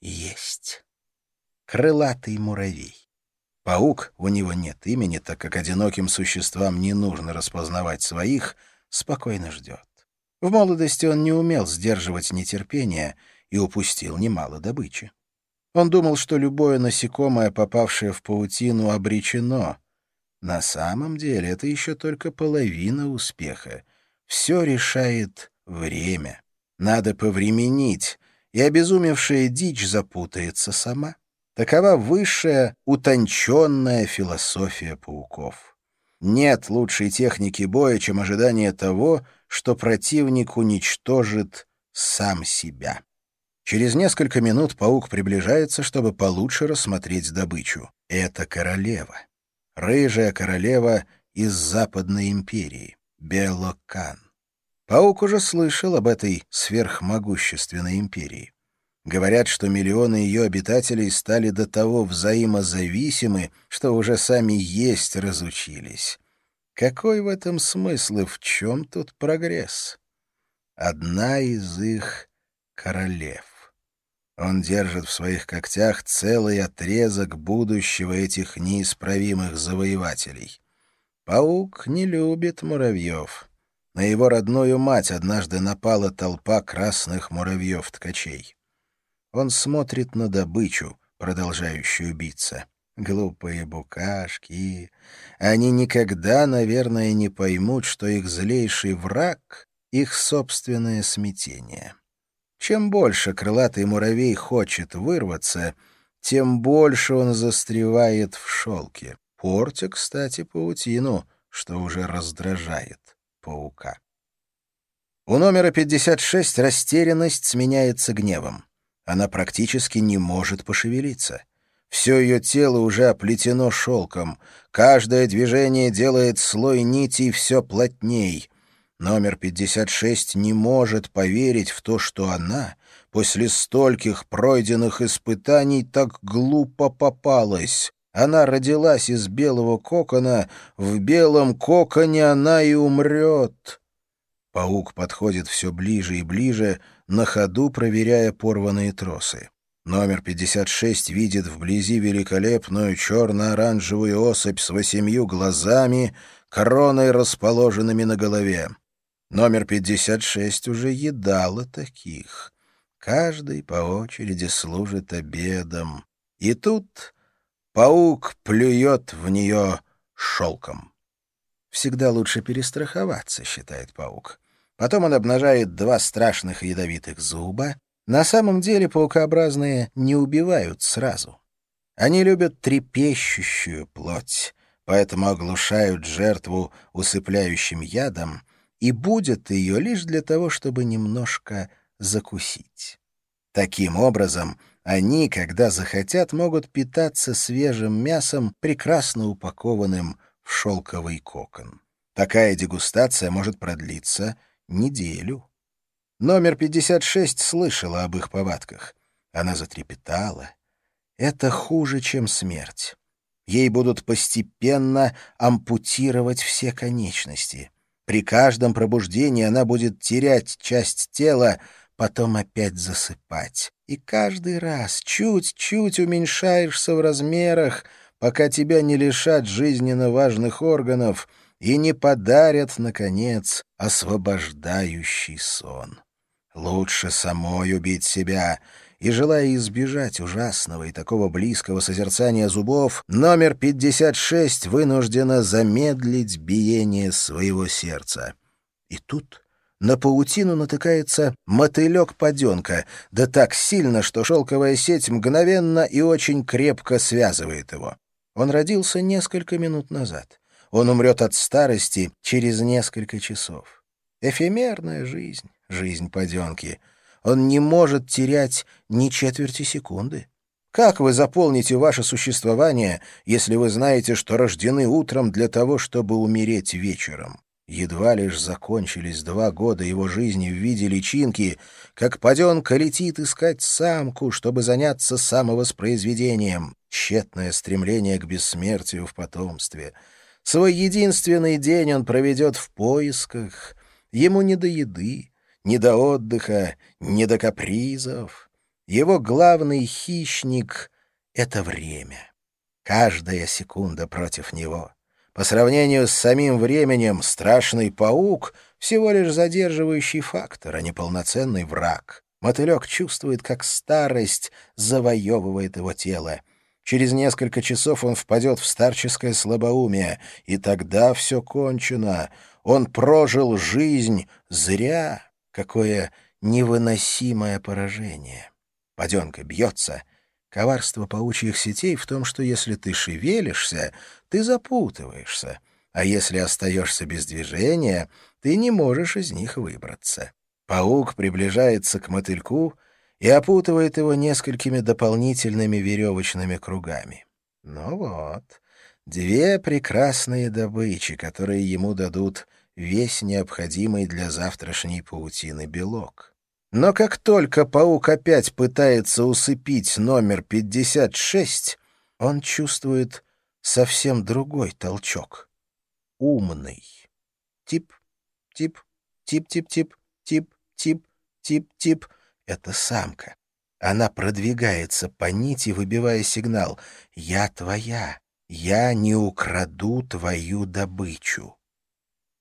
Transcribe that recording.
есть. Крылатый муравей. Паук, у него нет имени, так как одиноким существам не нужно распознавать своих, спокойно ждет. В молодости он не умел сдерживать нетерпение и упустил немало добычи. Он думал, что любое насекомое, попавшее в паутину, обречено. На самом деле это еще только половина успеха. Все решает время. Надо повременить, и обезумевшая дичь запутается сама. Такова высшая, утонченная философия пауков. Нет лучшей техники боя, чем ожидание того, что противник уничтожит сам себя. Через несколько минут паук приближается, чтобы получше рассмотреть добычу. Это королева. Рыжая королева из Западной империи. Белокан. Паук уже слышал об этой сверхмогущественной империи. Говорят, что миллионы ее обитателей стали до того взаимозависимы, что уже сами есть разучились. Какой в этом смысл и в чем тут прогресс? Одна из их королев. Он держит в своих когтях целый отрезок будущего этих неисправимых завоевателей. Паук не любит муравьев. На его родную мать однажды напала толпа красных муравьев-ткачей. Он смотрит на добычу, продолжающую биться. Глупые букашки. Они никогда, наверное, не поймут, что их злейший враг — их собственное смятение. Чем больше крылатый муравей хочет вырваться, тем больше он застревает в шелке, портя, кстати, паутину, что уже раздражает паука. У номера 56 растерянность сменяется гневом. Она практически не может пошевелиться. Все ее тело уже оплетено шелком. Каждое движение делает слой нитей все плотней. Номер 56 не может поверить в то, что она, после стольких пройденных испытаний, так глупо попалась. Она родилась из белого кокона, в белом коконе она и умрет. Паук подходит все ближе и ближе, на ходу проверяя порванные тросы. Номер 56 видит вблизи великолепную черно-оранжевую особь с восемью глазами, короной, расположенными на голове. Номер 56 уже едала таких. Каждый по очереди служит обедом. И тут паук плюет в нее шелком. Всегда лучше перестраховаться, считает паук. Потом он обнажает два страшных ядовитых зуба. На самом деле паукообразные не убивают сразу. Они любят трепещущую плоть, поэтому оглушают жертву усыпляющим ядом и будет ее лишь для того, чтобы немножко закусить. Таким образом, они, когда захотят, могут питаться свежим мясом, прекрасно упакованным в шелковый кокон. Такая дегустация может продлиться неделю. Номер 56 слышала об их повадках. Она затрепетала. Это хуже, чем смерть. Ей будут постепенно ампутировать все конечности. При каждом пробуждении она будет терять часть тела, потом опять засыпать. И каждый раз чуть-чуть уменьшаешься в размерах, пока тебя не лишат жизненно важных органов — и не подарят, наконец, освобождающий сон. Лучше самой убить себя, и, желая избежать ужасного и такого близкого созерцания зубов, номер 56 вынуждена замедлить биение своего сердца. И тут на паутину натыкается мотылек-паденка, да так сильно, что шелковая сеть мгновенно и очень крепко связывает его. Он родился несколько минут назад. Он умрет от старости через несколько часов. Эфемерная жизнь, жизнь поденки. Он не может терять ни четверти секунды. Как вы заполните ваше существование, если вы знаете, что рождены утром для того, чтобы умереть вечером? Едва лишь закончились два года его жизни в виде личинки, как паденка летит искать самку, чтобы заняться самовоспроизведением. Тщетное стремление к бессмертию в потомстве — Свой единственный день он проведет в поисках. Ему не до еды, не до отдыха, не до капризов. Его главный хищник — это время. Каждая секунда против него. По сравнению с самим временем, страшный паук — всего лишь задерживающий фактор, а не полноценный враг. Мотылек чувствует, как старость завоевывает его тело. Через несколько часов он впадет в старческое слабоумие, и тогда все кончено. Он прожил жизнь зря. Какое невыносимое поражение. Паденка бьется. Коварство паучьих сетей в том, что если ты шевелишься, ты запутываешься, а если остаешься без движения, ты не можешь из них выбраться. Паук приближается к мотыльку и опутывает его несколькими дополнительными веревочными кругами. Ну вот, две прекрасные добычи, которые ему дадут весь необходимый для завтрашней паутины белок. Но как только паук опять пытается усыпить номер 56, он чувствует совсем другой толчок. Умный. Тип, тип, тип-тип-тип, тип-тип, тип-тип. Это самка. Она продвигается по нити, выбивая сигнал «Я твоя, я не украду твою добычу».